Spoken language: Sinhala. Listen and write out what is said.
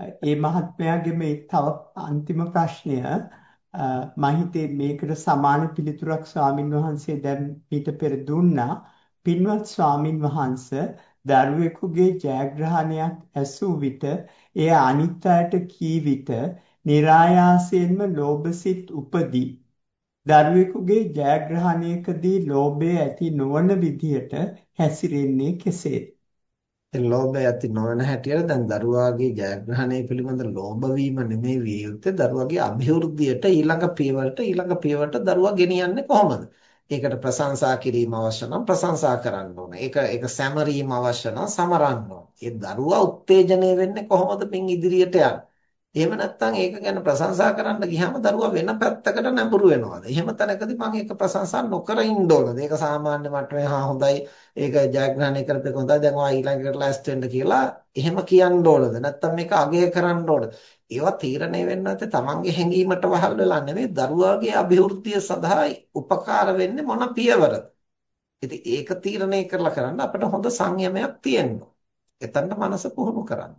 ඒ මහත්මයාගේ මේ තව අන්තිම ප්‍රශ්නය මම හිතේ මේකට සමාන පිළිතුරක් ස්වාමින් වහන්සේ දැන් ඊට පෙර දුන්නා. පින්වත් ස්වාමින් වහන්සේ දරුවෙකුගේ ජයග්‍රහණයක් ඇසූ විට එය අනිත් අයට කී විට નિરાයාසයෙන්ම ලෝභසිත උපදී. දරුවෙකුගේ ජයග්‍රහණයකදී ලෝභය ඇති නොවන විදියට හැසිරෙන්නේ කෙසේද? ලෝභය ඇති නොවන හැටියට දැන් දරුවාගේ ජයග්‍රහණය පිළිබඳ ලෝභ වීම නෙමෙයි විය යුත්තේ දරුවාගේ અભිවෘද්ධියට ඊළඟ පියවරට ඊළඟ පියවරට දරුවා ගෙනියන්නේ කොහොමද? ඒකට ප්‍රශංසා කිරීම අවශ්‍ය නම් ප්‍රශංසා කරන්න ඕන. ඒක ඒක සැමරීම අවශ්‍ය නම් සමරන්න ඕන. ඒ දරුවා උත්තේජනය වෙන්නේ කොහොමද මින් ඉදිරියට යන්නේ? එහෙම නැත්නම් ඒක ගැන ප්‍රශංසා කරන්න ගියාම දරුවා වෙන පැත්තකට නැඹුරු වෙනවාද? එහෙම තැනකදී මම ඒක ප්‍රශංසා නොකර ඉන්න ඕනද? ඒක සාමාන්‍ය මට්ටමේ හා හොඳයි. ඒක ජයග්‍රහණය කරපේක හොඳයි. දැන් ඔයා ඊළඟට ලෑස්ති වෙන්න කියලා එහෙම කියන්න ඕනද? නැත්නම් මේක අගය කරන්න ඕනද? ඒවා තීරණය වෙන්න නැත්te තමන්ගේ හැඟීමට වහල් වෙලා නෙවෙයි දරුවාගේ અભිවෘද්ධිය සඳහා උපකාර වෙන්නේ මොන පියවරද? ඉතින් ඒක තීරණය කරලා කරන්න අපිට හොඳ සංයමයක් තියෙන්න ඕන. එතනට මනස පුහුණු කරන්න.